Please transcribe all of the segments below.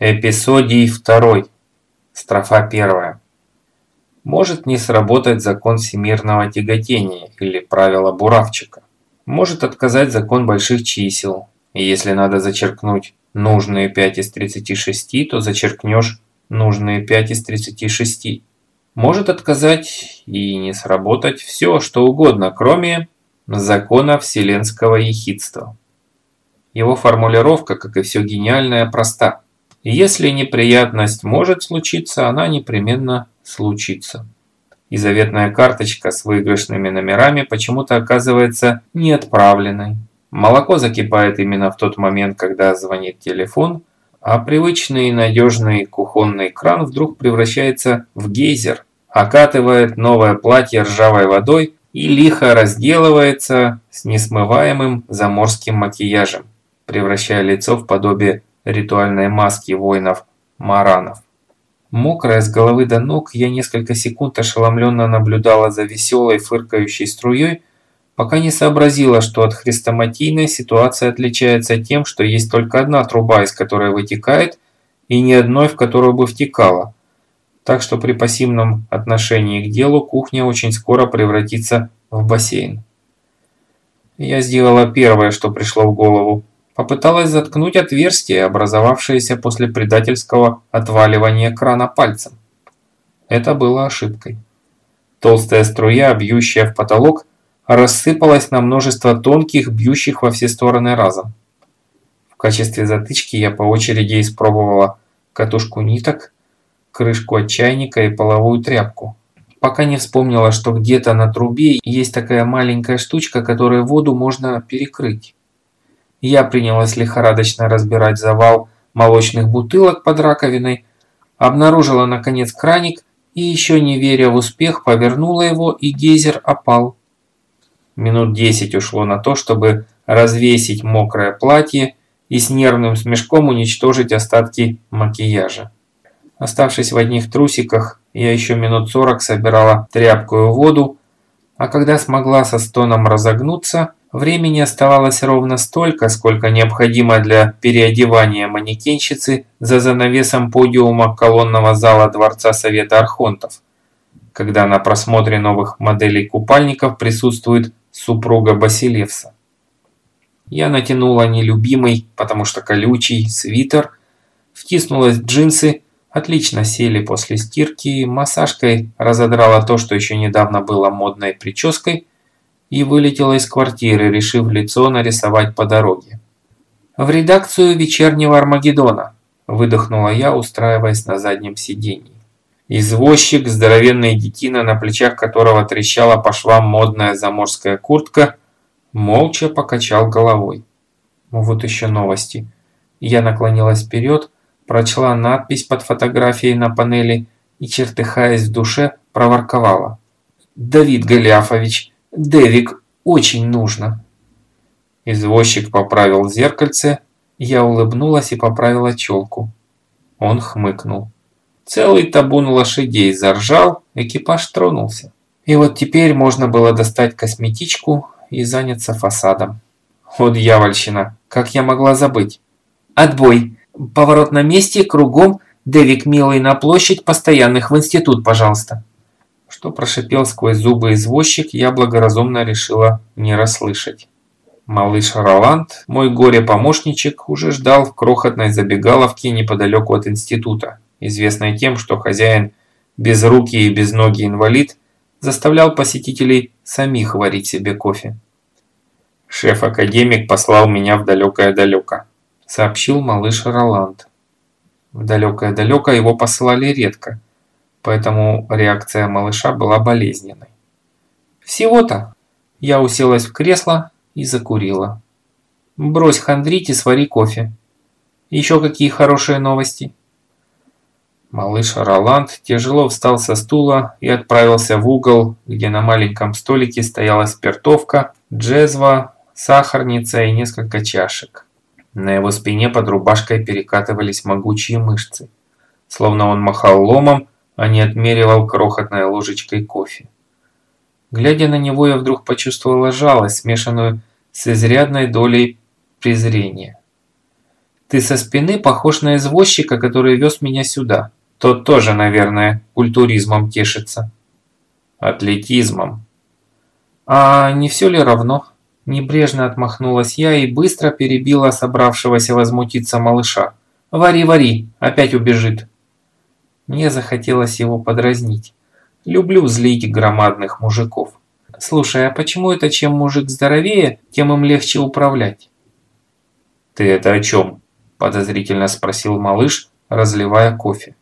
Эпизодий второй. Строфа первая. Может не сработать закон всемирного тяготения или правило буравчика. Может отказать закон больших чисел. И если надо зачеркнуть нужные 5 из 36, то зачеркнешь нужные 5 из 36. Может отказать и не сработать все, что угодно, кроме закона вселенского ехидства. Его формулировка, как и все гениальное, проста. Если неприятность может случиться, она непременно случится. И заветная карточка с выигрышными номерами почему-то оказывается неотправленной. Молоко закипает именно в тот момент, когда звонит телефон, а привычный надежный кухонный кран вдруг превращается в гейзер, окатывает новое платье ржавой водой и лихо разделывается с несмываемым заморским макияжем, превращая лицо в подобие ритуальной маски воинов-маранов. Мокрая с головы до ног, я несколько секунд ошеломленно наблюдала за веселой фыркающей струей, пока не сообразила, что от хрестоматийной ситуация отличается тем, что есть только одна труба, из которой вытекает, и ни одной, в которую бы втекала. Так что при пассивном отношении к делу кухня очень скоро превратится в бассейн. Я сделала первое, что пришло в голову попыталась заткнуть отверстие, образовавшееся после предательского отваливания крана пальцем. Это было ошибкой. Толстая струя, бьющая в потолок, рассыпалась на множество тонких, бьющих во все стороны разом. В качестве затычки я по очереди испробовала катушку ниток, крышку от чайника и половую тряпку. Пока не вспомнила, что где-то на трубе есть такая маленькая штучка, которой воду можно перекрыть. Я принялась лихорадочно разбирать завал молочных бутылок под раковиной, обнаружила наконец краник и еще не веря в успех повернула его и гейзер опал. Минут десять ушло на то, чтобы развесить мокрое платье и с нервным смешком уничтожить остатки макияжа. Оставшись в одних трусиках, я еще минут сорок собирала тряпкую воду, а когда смогла со стоном разогнуться, Времени оставалось ровно столько, сколько необходимо для переодевания манекенщицы за занавесом подиума колонного зала Дворца Совета Архонтов, когда на просмотре новых моделей купальников присутствует супруга Басилевса. Я натянула нелюбимый, потому что колючий, свитер, втиснулась в джинсы, отлично сели после стирки, массажкой разодрала то, что еще недавно было модной прической – и вылетела из квартиры, решив лицо нарисовать по дороге. «В редакцию вечернего Армагеддона», – выдохнула я, устраиваясь на заднем сиденье. Извозчик, здоровенный детина, на плечах которого трещала по швам модная заморская куртка, молча покачал головой. Вот еще новости. Я наклонилась вперед, прочла надпись под фотографией на панели и, чертыхаясь в душе, проворковала. «Давид Голиафович, Дэвик, очень нужно. Извозчик поправил зеркальце, я улыбнулась и поправила челку. Он хмыкнул. Целый табун лошадей заржал, экипаж тронулся. И вот теперь можно было достать косметичку и заняться фасадом. О, дьявольщина, как я могла забыть? Отбой. Поворот на месте, кругом. Дэвик, милый, на площадь постоянных в институт, пожалуйста что прошипел сквозь зубы извозчик, я благоразумно решила не расслышать. Малыш Роланд, мой горе-помощничек, уже ждал в крохотной забегаловке неподалеку от института, известной тем, что хозяин без руки и без ноги инвалид заставлял посетителей самих варить себе кофе. «Шеф-академик послал меня в далекое-далеко», – сообщил малыш Роланд. В далекое-далеко его посылали редко – поэтому реакция малыша была болезненной. Всего-то я уселась в кресло и закурила. Брось хандрить и свари кофе. Еще какие хорошие новости? Малыш Роланд тяжело встал со стула и отправился в угол, где на маленьком столике стояла спиртовка, джезва, сахарница и несколько чашек. На его спине под рубашкой перекатывались могучие мышцы. Словно он махал ломом, а не отмеривал крохотной ложечкой кофе. Глядя на него, я вдруг почувствовала жалость, смешанную с изрядной долей презрения. Ты со спины похож на извозчика, который вез меня сюда. Тот тоже, наверное, культуризмом тешится. Атлетизмом. А не все ли равно? Небрежно отмахнулась я и быстро перебила собравшегося возмутиться малыша. «Вари, вари, опять убежит». Мне захотелось его подразнить. Люблю злить громадных мужиков. Слушай, а почему это чем мужик здоровее, тем им легче управлять? Ты это о чем? Подозрительно спросил малыш, разливая кофе.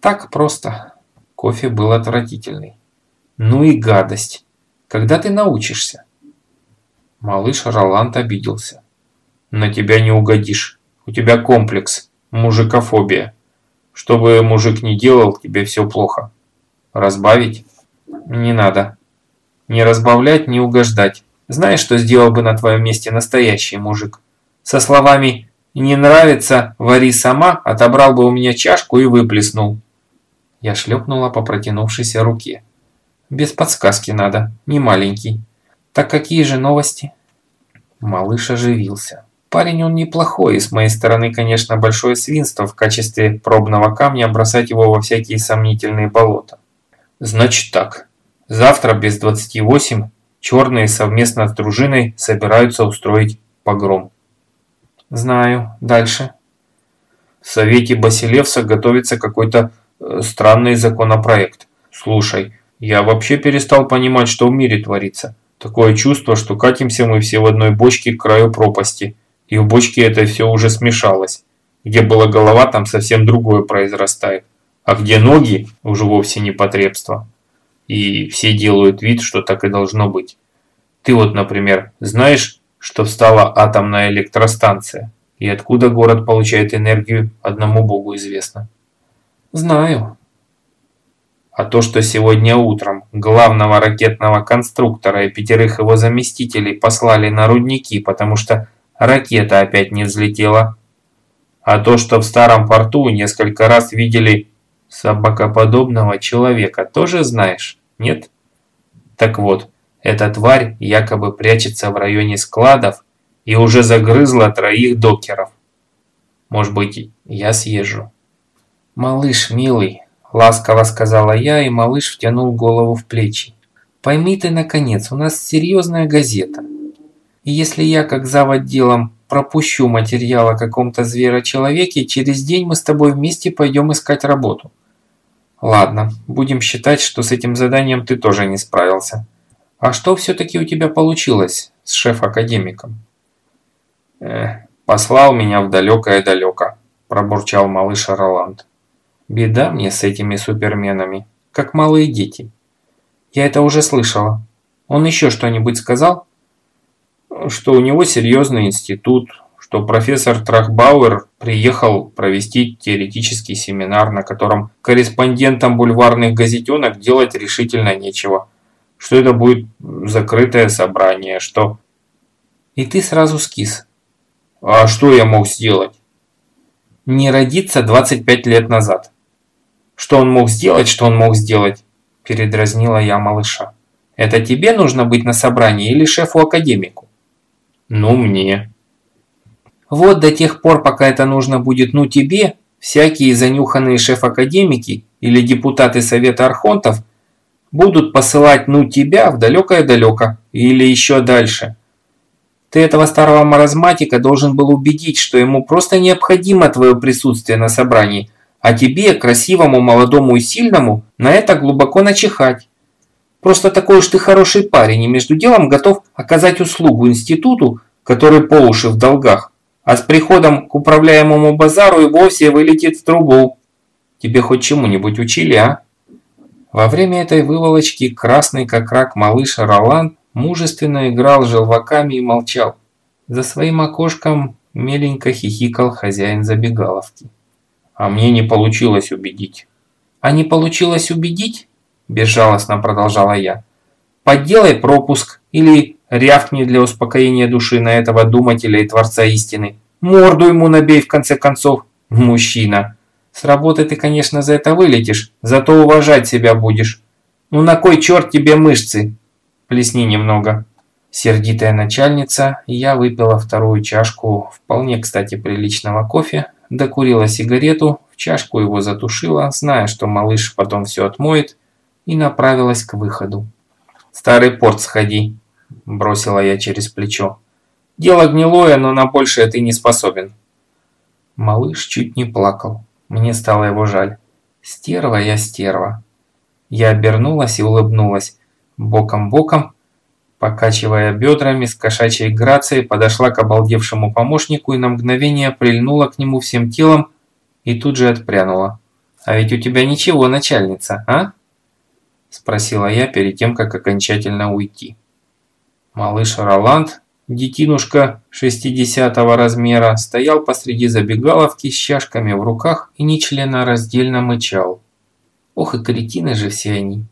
Так просто. Кофе был отвратительный. Ну и гадость. Когда ты научишься? Малыш Роланд обиделся. На тебя не угодишь. У тебя комплекс. Мужикофобия. Что бы мужик ни делал, тебе все плохо. Разбавить? Не надо. Не разбавлять, не угождать. Знаешь, что сделал бы на твоем месте настоящий мужик? Со словами «не нравится, вари сама» отобрал бы у меня чашку и выплеснул. Я шлепнула по протянувшейся руке. Без подсказки надо, не маленький. Так какие же новости? Малыш оживился. Парень он неплохой, и с моей стороны, конечно, большое свинство в качестве пробного камня бросать его во всякие сомнительные болота. Значит так, завтра без 28 черные совместно с дружиной собираются устроить погром. Знаю. Дальше. В Совете Басилевса готовится какой-то э, странный законопроект. Слушай, я вообще перестал понимать, что в мире творится. Такое чувство, что катимся мы все в одной бочке к краю пропасти. И в бочке это все уже смешалось. Где была голова, там совсем другое произрастает. А где ноги, уже вовсе не потребство. И все делают вид, что так и должно быть. Ты вот, например, знаешь, что встала атомная электростанция? И откуда город получает энергию, одному богу известно. Знаю. А то, что сегодня утром главного ракетного конструктора и пятерых его заместителей послали на рудники, потому что ракета опять не взлетела. А то, что в старом порту несколько раз видели собакоподобного человека, тоже знаешь, нет? Так вот, эта тварь якобы прячется в районе складов и уже загрызла троих докеров. Может быть, я съезжу. Малыш, милый, ласково сказала я, и малыш втянул голову в плечи. Пойми ты, наконец, у нас серьезная газета. И если я, как зав. отделом, пропущу материал о каком-то зверочеловеке, через день мы с тобой вместе пойдем искать работу. Ладно, будем считать, что с этим заданием ты тоже не справился. А что все-таки у тебя получилось с шеф-академиком? Эх, послал меня в далекое-далеко, пробурчал малыш Роланд. Беда мне с этими суперменами, как малые дети. Я это уже слышала. Он еще что-нибудь сказал? Что у него серьезный институт, что профессор Трахбауэр приехал провести теоретический семинар, на котором корреспондентам бульварных газетенок делать решительно нечего. Что это будет закрытое собрание, что... И ты сразу скис. А что я мог сделать? Не родиться 25 лет назад. Что он мог сделать, что он мог сделать? Передразнила я малыша. Это тебе нужно быть на собрании или шефу-академику? Ну, мне. Вот до тех пор, пока это нужно будет ну тебе, всякие занюханные шеф-академики или депутаты Совета Архонтов будут посылать ну тебя в далекое-далеко или еще дальше. Ты этого старого маразматика должен был убедить, что ему просто необходимо твое присутствие на собрании, а тебе, красивому, молодому и сильному, на это глубоко начихать. Просто такой уж ты хороший парень и между делом готов оказать услугу институту, который по уши в долгах а с приходом к управляемому базару и вовсе вылетит в трубу. Тебе хоть чему-нибудь учили, а? Во время этой выволочки красный как рак малыш Роланд мужественно играл желваками и молчал. За своим окошком меленько хихикал хозяин забегаловки. А мне не получилось убедить. А не получилось убедить? Безжалостно продолжала я. Подделай пропуск или Рявкни для успокоения души на этого думателя и творца истины. Морду ему набей, в конце концов. Мужчина. С работы ты, конечно, за это вылетишь, зато уважать себя будешь. Ну на кой черт тебе мышцы? Плесни немного. Сердитая начальница, я выпила вторую чашку вполне, кстати, приличного кофе, докурила сигарету, в чашку его затушила, зная, что малыш потом все отмоет, и направилась к выходу. «Старый порт сходи», – бросила я через плечо. «Дело гнилое, но на большее ты не способен». Малыш чуть не плакал. Мне стало его жаль. Стерва я стерва. Я обернулась и улыбнулась. Боком-боком Покачивая бедрами с кошачьей грацией, подошла к обалдевшему помощнику и на мгновение прильнула к нему всем телом и тут же отпрянула. «А ведь у тебя ничего, начальница, а?» Спросила я перед тем, как окончательно уйти. Малыш Роланд, детинушка 60-го размера, стоял посреди забегаловки с чашками в руках и нечленораздельно мычал. Ох и кретины же все они.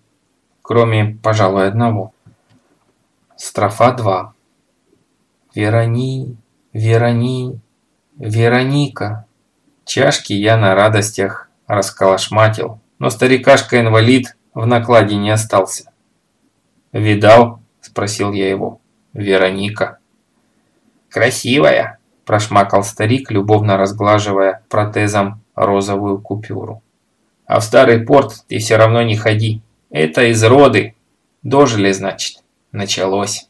Кроме, пожалуй, одного. Строфа 2. Верони, Верони, Вероника. Чашки я на радостях расколошматил, но старикашка-инвалид в накладе не остался. «Видал?» – спросил я его. «Вероника». «Красивая!» – прошмакал старик, любовно разглаживая протезом розовую купюру. «А в старый порт ты все равно не ходи. Это из роды. Дожили, значит». Началось.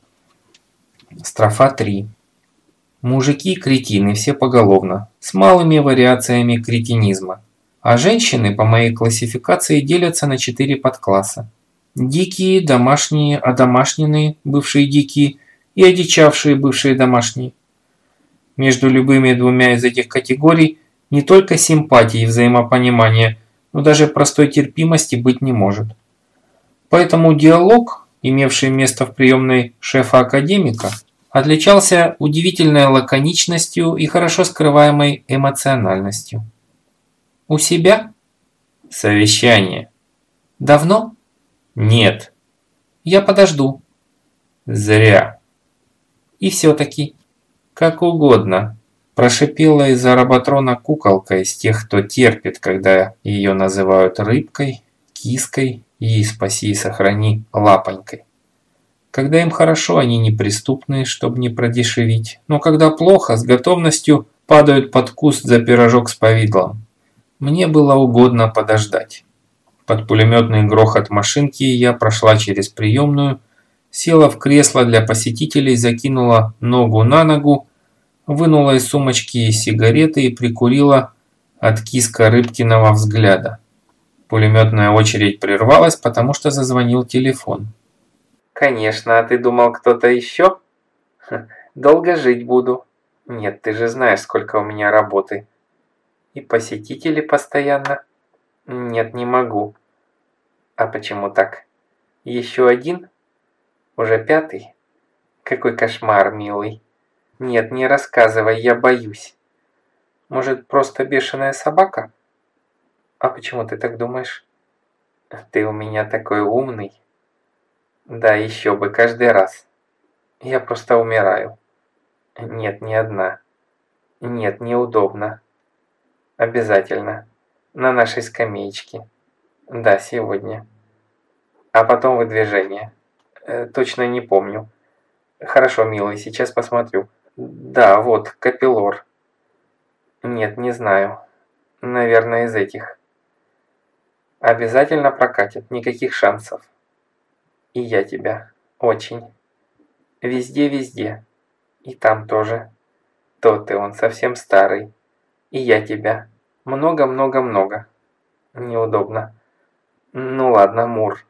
Строфа 3. Мужики – кретины все поголовно, с малыми вариациями кретинизма. А женщины, по моей классификации, делятся на четыре подкласса. Дикие, домашние, одомашненные, бывшие дикие, и одичавшие бывшие домашние. Между любыми двумя из этих категорий не только симпатии и взаимопонимания, но даже простой терпимости быть не может. Поэтому диалог имевший место в приемной шефа-академика, отличался удивительной лаконичностью и хорошо скрываемой эмоциональностью. «У себя?» «Совещание». «Давно?» «Нет». «Я подожду». «Зря». «И все-таки». «Как угодно», – прошипела из-за роботрона куколка из тех, кто терпит, когда ее называют рыбкой, киской и спаси и сохрани лапонькой. Когда им хорошо, они неприступны, чтобы не продешевить, но когда плохо, с готовностью падают под куст за пирожок с повидлом. Мне было угодно подождать. Под пулеметный грохот машинки я прошла через приемную, села в кресло для посетителей, закинула ногу на ногу, вынула из сумочки сигареты и прикурила от киска Рыбкиного взгляда. Пулеметная очередь прервалась, потому что зазвонил телефон. «Конечно, а ты думал кто-то еще?» «Долго жить буду». «Нет, ты же знаешь, сколько у меня работы». «И посетители постоянно?» «Нет, не могу». «А почему так?» «Еще один?» «Уже пятый?» «Какой кошмар, милый». «Нет, не рассказывай, я боюсь». «Может, просто бешеная собака?» «А почему ты так думаешь?» «Ты у меня такой умный». «Да, еще бы, каждый раз. Я просто умираю». «Нет, не одна». «Нет, неудобно». «Обязательно. На нашей скамеечке». «Да, сегодня». «А потом выдвижение». Э, «Точно не помню». «Хорошо, милый, сейчас посмотрю». «Да, вот, капиллор». «Нет, не знаю. Наверное, из этих». Обязательно прокатит, никаких шансов. И я тебя. Очень. Везде-везде. И там тоже. Тот ты, он совсем старый. И я тебя. Много-много-много. Неудобно. Ну ладно, Мур.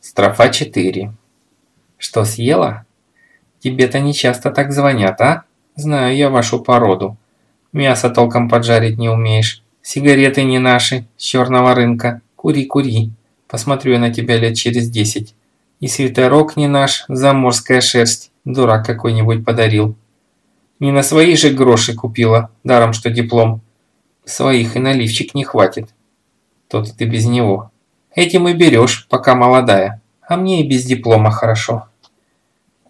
Строфа 4. Что, съела? Тебе-то не часто так звонят, а? Знаю я вашу породу. Мясо толком поджарить не умеешь. Сигареты не наши, с черного рынка. Кури, кури. Посмотрю на тебя лет через десять. И свитерок не наш, заморская шерсть. Дурак какой-нибудь подарил. Не на свои же гроши купила, даром что диплом. Своих и наливчик не хватит. Тот ты без него. Этим и берешь, пока молодая. А мне и без диплома хорошо.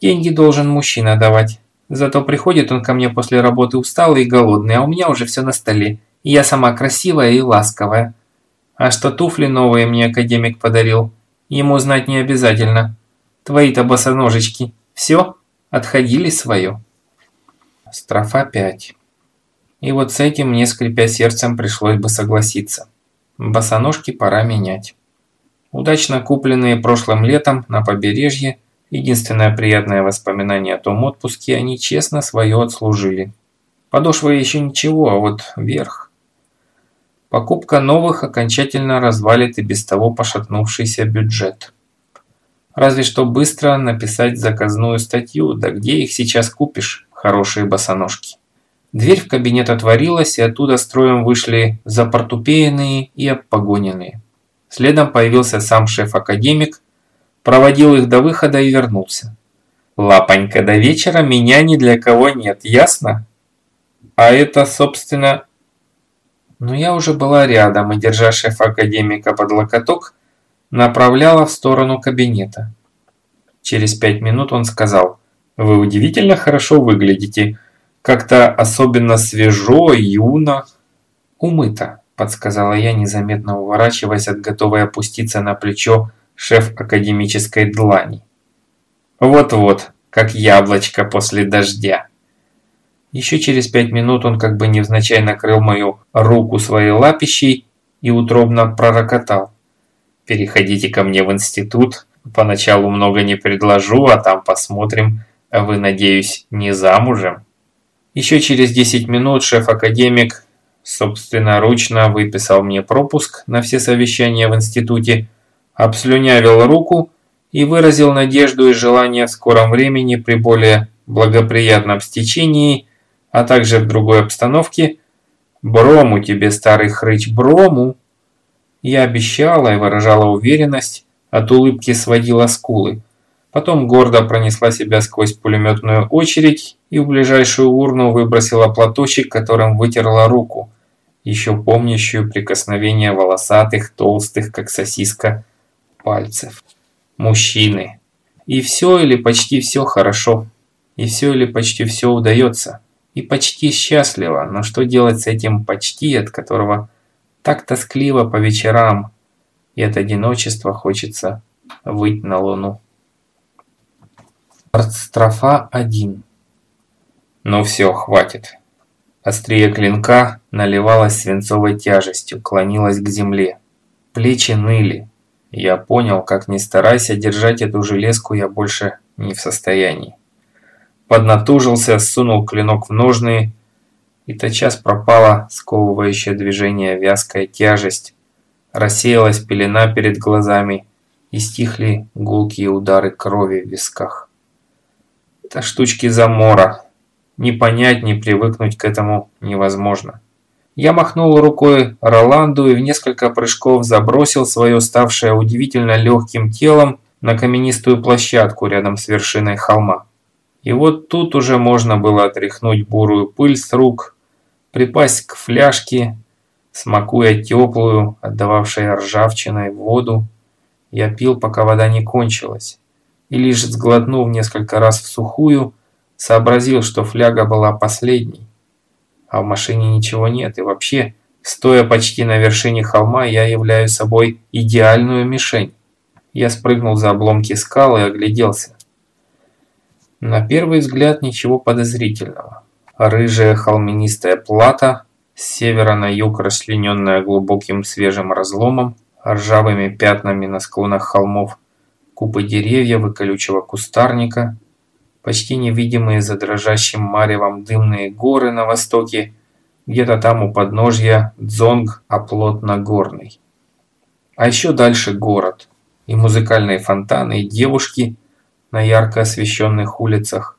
Деньги должен мужчина давать. Зато приходит он ко мне после работы усталый и голодный, а у меня уже все на столе. И я сама красивая и ласковая. А что туфли новые мне академик подарил, ему знать не обязательно. Твои-то босоножечки. Все? отходили свое. Строфа 5. И вот с этим мне, скрипя сердцем, пришлось бы согласиться. Босоножки пора менять. Удачно купленные прошлым летом на побережье, единственное приятное воспоминание о том отпуске, они честно свое отслужили. Подошва еще ничего, а вот верх. Покупка новых окончательно развалит и без того пошатнувшийся бюджет. Разве что быстро написать заказную статью, да где их сейчас купишь, хорошие босоножки. Дверь в кабинет отворилась, и оттуда строем вышли запортупеянные и обпогоненные. Следом появился сам шеф-академик, проводил их до выхода и вернулся. «Лапонька, до вечера меня ни для кого нет, ясно?» «А это, собственно...» Но я уже была рядом и, держа шефа-академика под локоток, направляла в сторону кабинета. Через пять минут он сказал, «Вы удивительно хорошо выглядите, как-то особенно свежо, юно, умыто», подсказала я, незаметно уворачиваясь от готовой опуститься на плечо шеф академической длани. «Вот-вот, как яблочко после дождя». Еще через пять минут он как бы невзначай накрыл мою руку своей лапищей и утробно пророкотал. Переходите ко мне в институт. Поначалу много не предложу, а там посмотрим. Вы, надеюсь, не замужем?» Еще через 10 минут шеф-академик собственноручно выписал мне пропуск на все совещания в институте, обслюнявил руку и выразил надежду и желание в скором времени при более благоприятном стечении, а также в другой обстановке «Брому тебе, старый хрыч, брому!» Я обещала и выражала уверенность, от улыбки сводила скулы. Потом гордо пронесла себя сквозь пулеметную очередь и в ближайшую урну выбросила платочек, которым вытерла руку, еще помнящую прикосновение волосатых, толстых, как сосиска, пальцев. Мужчины. И все или почти все хорошо. И все или почти все удается. И почти счастливо. Но что делать с этим почти, от которого так тоскливо по вечерам, и от одиночества хочется выйти на луну. Строфа 1 Ну все, хватит. Острие клинка наливалось свинцовой тяжестью, клонилось к земле. Плечи ныли. Я понял, как не старайся держать эту железку, я больше не в состоянии. Поднатужился, сунул клинок в ножные и тотчас пропала сковывающее движение вязкая тяжесть, рассеялась пелена перед глазами и стихли гулкие удары крови в висках. Это штучки замора. Не понять, не привыкнуть к этому невозможно. Я махнул рукой Роланду и в несколько прыжков забросил свое ставшее удивительно легким телом на каменистую площадку рядом с вершиной холма. И вот тут уже можно было отряхнуть бурую пыль с рук, припасть к фляжке, смакуя теплую, отдававшей ржавчиной воду. Я пил, пока вода не кончилась, и лишь сглотнув несколько раз в сухую, сообразил, что фляга была последней. А в машине ничего нет, и вообще, стоя почти на вершине холма, я являю собой идеальную мишень. Я спрыгнул за обломки скалы и огляделся. На первый взгляд ничего подозрительного. Рыжая холминистая плата, с севера на юг расчлененная глубоким свежим разломом, ржавыми пятнами на склонах холмов, купы деревьев и колючего кустарника, почти невидимые за дрожащим маревом дымные горы на востоке, где-то там у подножья дзонг оплот Нагорный. А еще дальше город, и музыкальные фонтаны, и девушки на ярко освещенных улицах,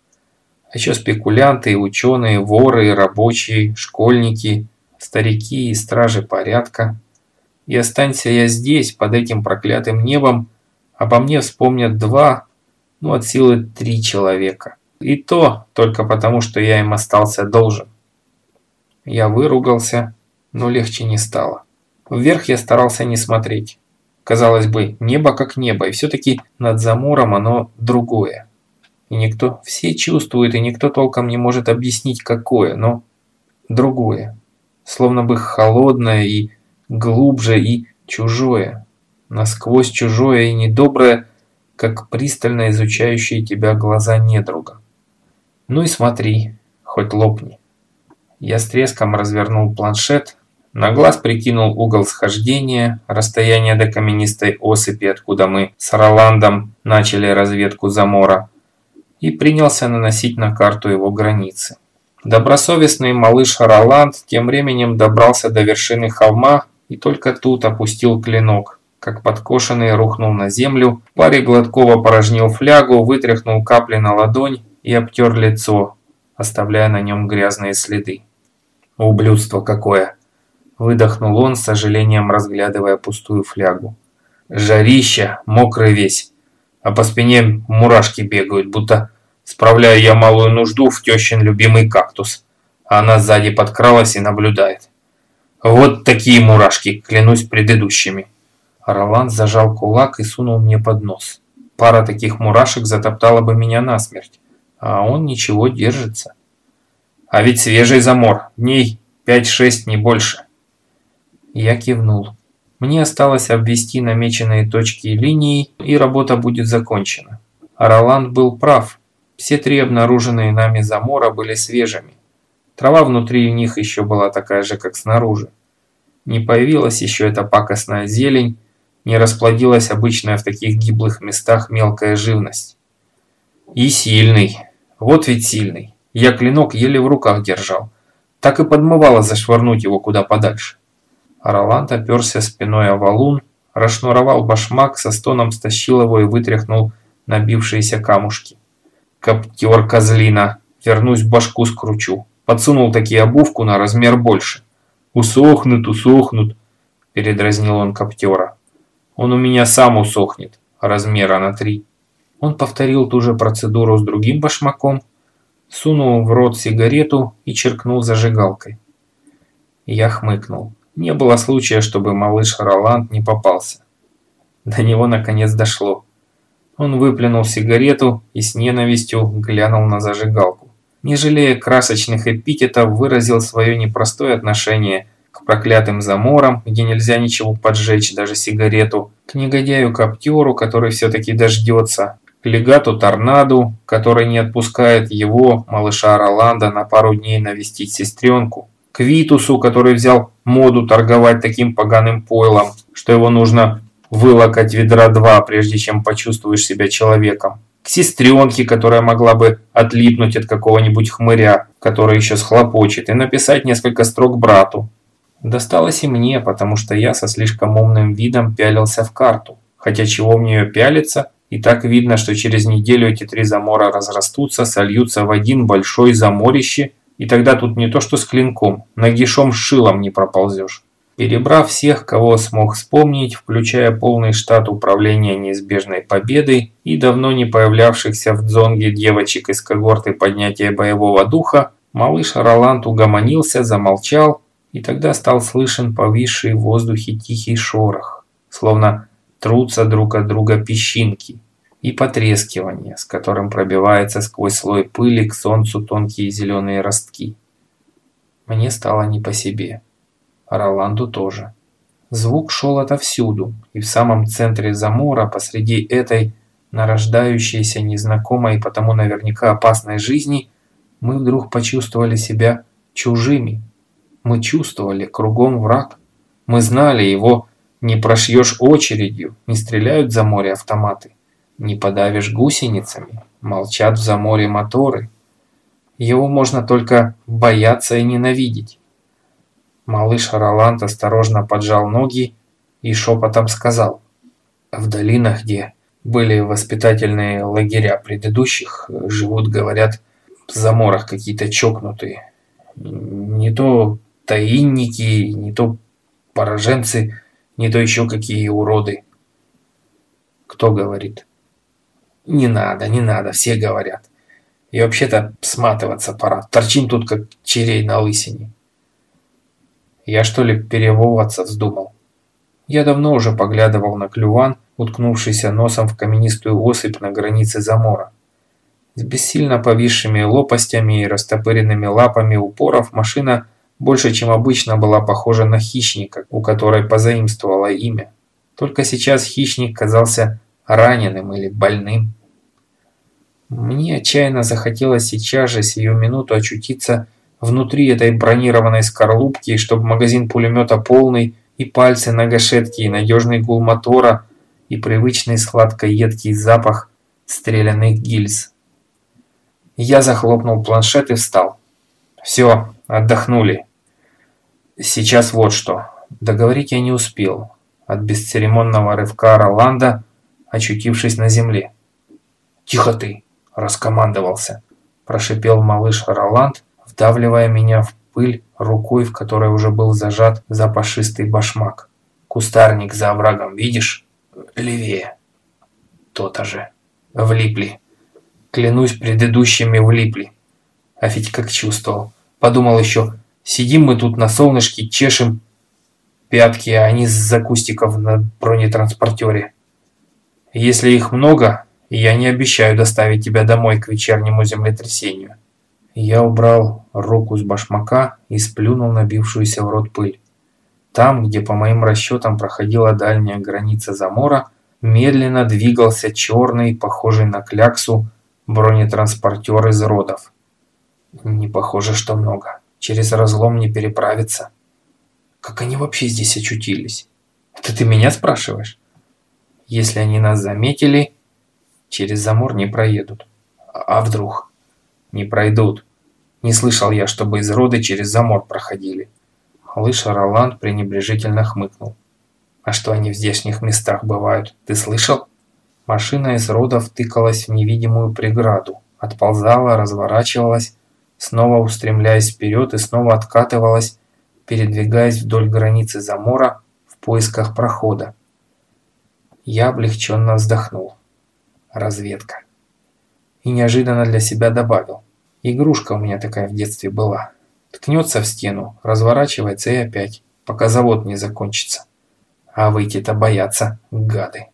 а еще спекулянты, ученые, воры, рабочие, школьники, старики и стражи порядка. И останься я здесь, под этим проклятым небом, обо мне вспомнят два, ну от силы три человека. И то только потому, что я им остался должен. Я выругался, но легче не стало. Вверх я старался не смотреть. Казалось бы, небо как небо, и все-таки над замором оно другое. И никто, все чувствуют, и никто толком не может объяснить какое, но другое. Словно бы холодное и глубже и чужое. Насквозь чужое и недоброе, как пристально изучающие тебя глаза недруга. Ну и смотри, хоть лопни. Я с треском развернул планшет, на глаз прикинул угол схождения, расстояние до каменистой осыпи, откуда мы с Роландом начали разведку Замора, и принялся наносить на карту его границы. Добросовестный малыш Роланд тем временем добрался до вершины холма и только тут опустил клинок, как подкошенный рухнул на землю, паре глотков опорожнил флягу, вытряхнул капли на ладонь и обтер лицо, оставляя на нем грязные следы. «Ублюдство какое!» – выдохнул он, с сожалением разглядывая пустую флягу. «Жарища, мокрый весь, а по спине мурашки бегают, будто справляю я малую нужду в тещин любимый кактус, а она сзади подкралась и наблюдает. Вот такие мурашки, клянусь предыдущими». Роланд зажал кулак и сунул мне под нос. Пара таких мурашек затоптала бы меня насмерть, а он ничего держится. А ведь свежий замор, дней 5-6, не больше. Я кивнул. Мне осталось обвести намеченные точки и линии, и работа будет закончена. Роланд был прав. Все три обнаруженные нами замора были свежими. Трава внутри них еще была такая же, как снаружи. Не появилась еще эта пакостная зелень, не расплодилась обычная в таких гиблых местах мелкая живность. И сильный. Вот ведь сильный. Я клинок еле в руках держал. Так и подмывало зашвырнуть его куда подальше. А Роланд оперся спиной о валун, расшнуровал башмак, со стоном стащил его и вытряхнул набившиеся камушки. Коптер козлина, вернусь башку скручу. Подсунул такие обувку на размер больше. «Усохнут, усохнут», – передразнил он коптера. «Он у меня сам усохнет, размера на три». Он повторил ту же процедуру с другим башмаком, сунул в рот сигарету и черкнул зажигалкой. Я хмыкнул. Не было случая, чтобы малыш Роланд не попался. До него наконец дошло. Он выплюнул сигарету и с ненавистью глянул на зажигалку. Не жалея красочных эпитетов, выразил свое непростое отношение проклятым заморам, где нельзя ничего поджечь, даже сигарету, к негодяю-коптеру, который все-таки дождется, к легату Торнаду, который не отпускает его, малыша Роланда, на пару дней навестить сестренку, к Витусу, который взял моду торговать таким поганым пойлом, что его нужно вылокать ведра два, прежде чем почувствуешь себя человеком, к сестренке, которая могла бы отлипнуть от какого-нибудь хмыря, который еще схлопочет, и написать несколько строк брату. Досталось и мне, потому что я со слишком умным видом пялился в карту, хотя чего в нее пялиться – и так видно, что через неделю эти три замора разрастутся, сольются в один большой заморище, и тогда тут не то что с клинком, нагишом с шилом не проползешь. Перебрав всех, кого смог вспомнить, включая полный штат управления неизбежной победой и давно не появлявшихся в дзонге девочек из когорты поднятия боевого духа, малыш Роланд угомонился, замолчал, и тогда стал слышен повисший в воздухе тихий шорох, словно трутся друг от друга песчинки и потрескивание, с которым пробивается сквозь слой пыли к солнцу тонкие зеленые ростки. Мне стало не по себе. А Роланду тоже. Звук шел отовсюду, и в самом центре замора, посреди этой нарождающейся незнакомой и потому наверняка опасной жизни, мы вдруг почувствовали себя чужими. Мы чувствовали кругом враг. Мы знали его не прошьешь очередью, не стреляют за море автоматы. Не подавишь гусеницами, молчат в заморе моторы. Его можно только бояться и ненавидеть. Малыш Роланд осторожно поджал ноги и шепотом сказал. В долинах, где были воспитательные лагеря предыдущих, живут, говорят, в заморах какие-то чокнутые. Не то таинники, не то пораженцы не то еще какие уроды. Кто говорит? Не надо, не надо, все говорят. И вообще-то сматываться пора. Торчим тут, как черей на лысине. Я что ли перевоываться вздумал? Я давно уже поглядывал на клюван, уткнувшийся носом в каменистую осыпь на границе замора. С бессильно повисшими лопастями и растопыренными лапами упоров машина больше, чем обычно, была похожа на хищника, у которой позаимствовала имя. Только сейчас хищник казался раненым или больным. Мне отчаянно захотелось сейчас же, сию минуту, очутиться внутри этой бронированной скорлупки, чтобы магазин пулемета полный, и пальцы на гашетке, и надежный гул мотора, и привычный сладко-едкий запах стрелянных гильз. Я захлопнул планшет и встал. Все, отдохнули. Сейчас вот что. Договорить я не успел. От бесцеремонного рывка Роланда, очутившись на земле. «Тихо ты!» – раскомандовался. Прошипел малыш Роланд, вдавливая меня в пыль рукой, в которой уже был зажат запашистый башмак. «Кустарник за оврагом, видишь? Левее». «То-то же. Влипли. Клянусь, предыдущими влипли. А ведь как чувствовал. Подумал еще, сидим мы тут на солнышке, чешем пятки, а они с кустиков на бронетранспортере. Если их много, я не обещаю доставить тебя домой к вечернему землетрясению. Я убрал руку с башмака и сплюнул набившуюся в рот пыль. Там, где по моим расчетам проходила дальняя граница замора, медленно двигался черный, похожий на кляксу, бронетранспортер из родов. Не похоже, что много. Через разлом не переправиться. Как они вообще здесь очутились? Это ты меня спрашиваешь? Если они нас заметили, через замор не проедут. А вдруг? Не пройдут. Не слышал я, чтобы из рода через замор проходили. Малыш Роланд пренебрежительно хмыкнул. А что они в здешних местах бывают, ты слышал? Машина из родов тыкалась в невидимую преграду, отползала, разворачивалась, снова устремляясь вперед и снова откатывалась, передвигаясь вдоль границы замора в поисках прохода. Я облегченно вздохнул. Разведка. И неожиданно для себя добавил. Игрушка у меня такая в детстве была. Ткнется в стену, разворачивается и опять, пока завод не закончится. А выйти-то боятся, гады.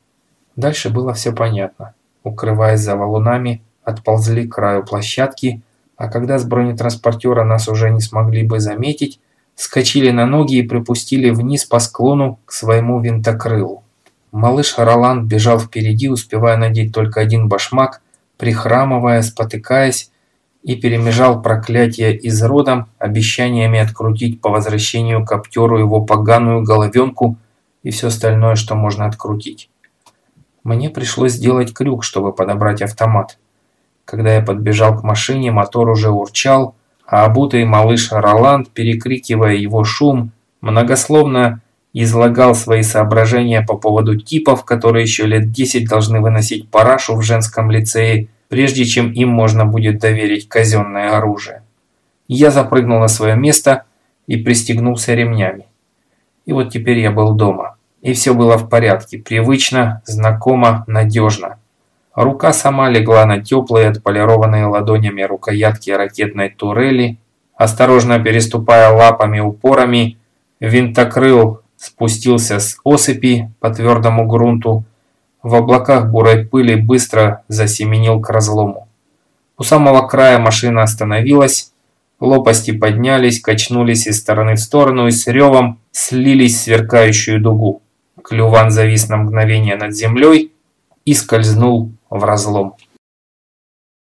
Дальше было все понятно. Укрываясь за валунами, отползли к краю площадки, а когда с бронетранспортера нас уже не смогли бы заметить, скочили на ноги и припустили вниз по склону к своему винтокрылу. Малыш Роланд бежал впереди, успевая надеть только один башмак, прихрамывая, спотыкаясь, и перемежал проклятие изродом обещаниями открутить по возвращению коптеру его поганую головенку и все остальное, что можно открутить. Мне пришлось сделать крюк, чтобы подобрать автомат. Когда я подбежал к машине, мотор уже урчал, а обутый малыш Роланд, перекрикивая его шум, многословно излагал свои соображения по поводу типов, которые еще лет 10 должны выносить парашу в женском лицее, прежде чем им можно будет доверить казенное оружие. Я запрыгнул на свое место и пристегнулся ремнями. И вот теперь я был дома. И все было в порядке, привычно, знакомо, надежно. Рука сама легла на теплые, отполированные ладонями рукоятки ракетной турели. Осторожно переступая лапами-упорами, винтокрыл спустился с осыпи по твердому грунту. В облаках бурой пыли быстро засеменил к разлому. У самого края машина остановилась, лопасти поднялись, качнулись из стороны в сторону и с ревом слились в сверкающую дугу. Клюван завис на мгновение над землей и скользнул в разлом.